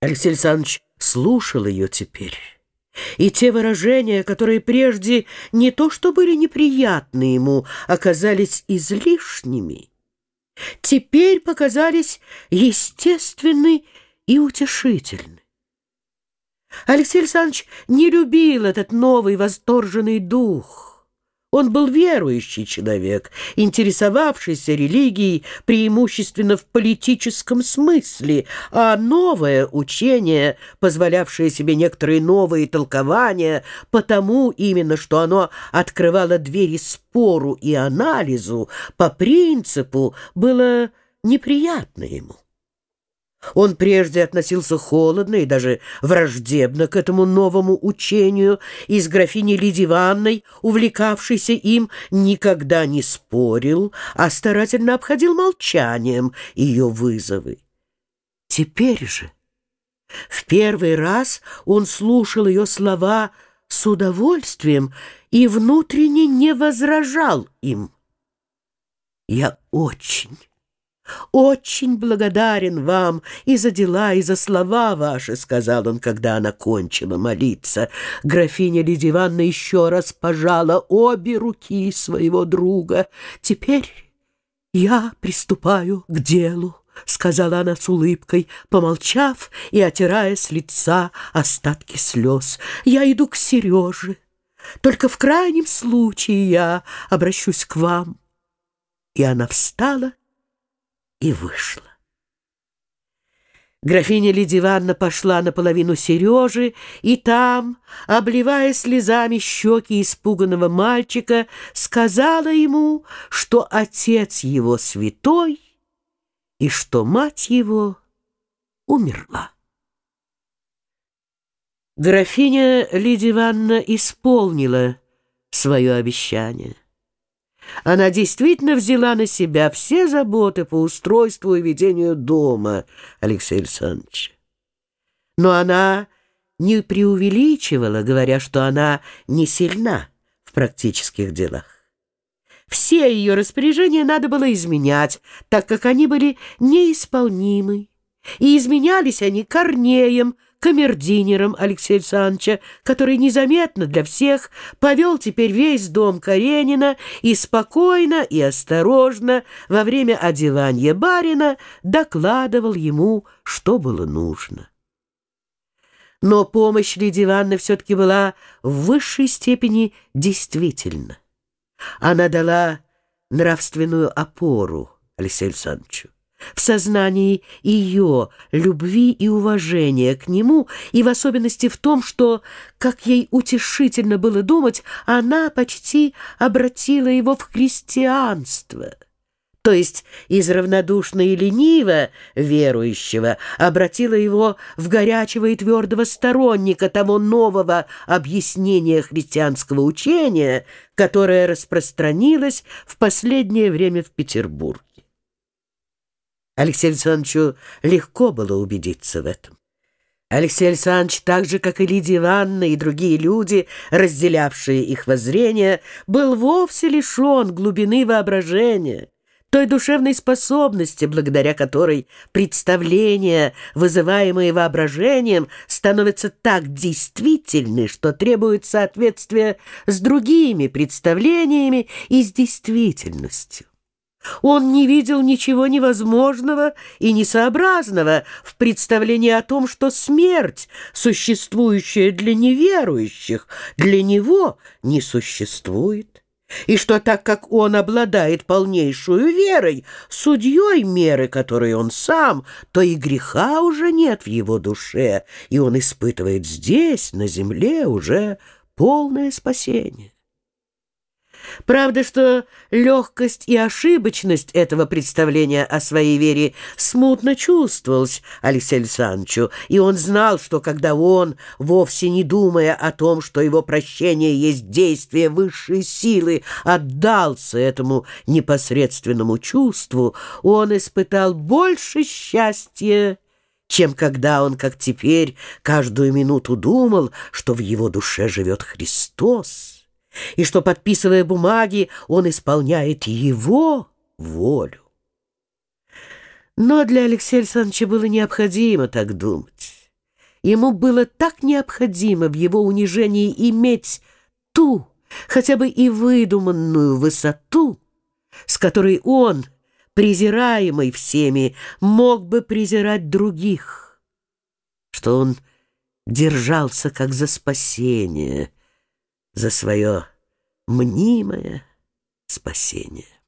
Алексей Александрович слушал ее теперь. И те выражения, которые прежде не то что были неприятны ему, оказались излишними, теперь показались естественны и утешительны. Алексей Александрович не любил этот новый восторженный дух — он был верующий человек, интересовавшийся религией преимущественно в политическом смысле, а новое учение, позволявшее себе некоторые новые толкования, потому именно, что оно открывало двери спору и анализу, по принципу было неприятно ему. Он прежде относился холодно и даже враждебно к этому новому учению, и с графиней Лидией Ивановной, увлекавшейся им, никогда не спорил, а старательно обходил молчанием ее вызовы. Теперь же, в первый раз он слушал ее слова с удовольствием и внутренне не возражал им. «Я очень...» «Очень благодарен вам и за дела, и за слова ваши», — сказал он, когда она кончила молиться. Графиня Лидия Ивановна еще раз пожала обе руки своего друга. «Теперь я приступаю к делу», — сказала она с улыбкой, помолчав и отирая с лица остатки слез. «Я иду к Сереже. Только в крайнем случае я обращусь к вам». И она встала и вышла. Графиня Лидия Ивановна пошла наполовину Сережи, и там, обливая слезами щеки испуганного мальчика, сказала ему, что отец его святой и что мать его умерла. Графиня Лидия Ивановна исполнила свое обещание. Она действительно взяла на себя все заботы по устройству и ведению дома Алексея Александровича. Но она не преувеличивала, говоря, что она не сильна в практических делах. Все ее распоряжения надо было изменять, так как они были неисполнимы. И изменялись они Корнеем, камердинером Алексея Александровича, который незаметно для всех повел теперь весь дом Каренина и спокойно и осторожно во время одевания барина докладывал ему, что было нужно. Но помощь Лидии Ивановны все-таки была в высшей степени действительна. Она дала нравственную опору Алексею Александровичу в сознании ее любви и уважения к нему, и в особенности в том, что, как ей утешительно было думать, она почти обратила его в христианство. То есть из равнодушно и лениво верующего обратила его в горячего и твердого сторонника того нового объяснения христианского учения, которое распространилось в последнее время в Петербурге. Алексею Александровичу легко было убедиться в этом. Алексей Александрович, так же, как и Лидия Ивановна и другие люди, разделявшие их воззрение, был вовсе лишен глубины воображения, той душевной способности, благодаря которой представления, вызываемые воображением, становятся так действительны, что требует соответствия с другими представлениями и с действительностью. Он не видел ничего невозможного и несообразного в представлении о том, что смерть, существующая для неверующих, для него не существует, и что так как он обладает полнейшую верой, судьей меры, которой он сам, то и греха уже нет в его душе, и он испытывает здесь, на земле, уже полное спасение. Правда, что легкость и ошибочность этого представления о своей вере смутно чувствовалась Алексею Александровичу, и он знал, что когда он, вовсе не думая о том, что его прощение есть действие высшей силы, отдался этому непосредственному чувству, он испытал больше счастья, чем когда он, как теперь, каждую минуту думал, что в его душе живет Христос и что, подписывая бумаги, он исполняет его волю. Но для Алексея Александровича было необходимо так думать. Ему было так необходимо в его унижении иметь ту, хотя бы и выдуманную высоту, с которой он, презираемый всеми, мог бы презирать других, что он держался как за спасение, за свое мнимое спасение.